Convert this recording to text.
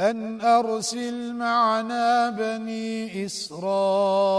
أن أرسل معنا بني إسرائيل.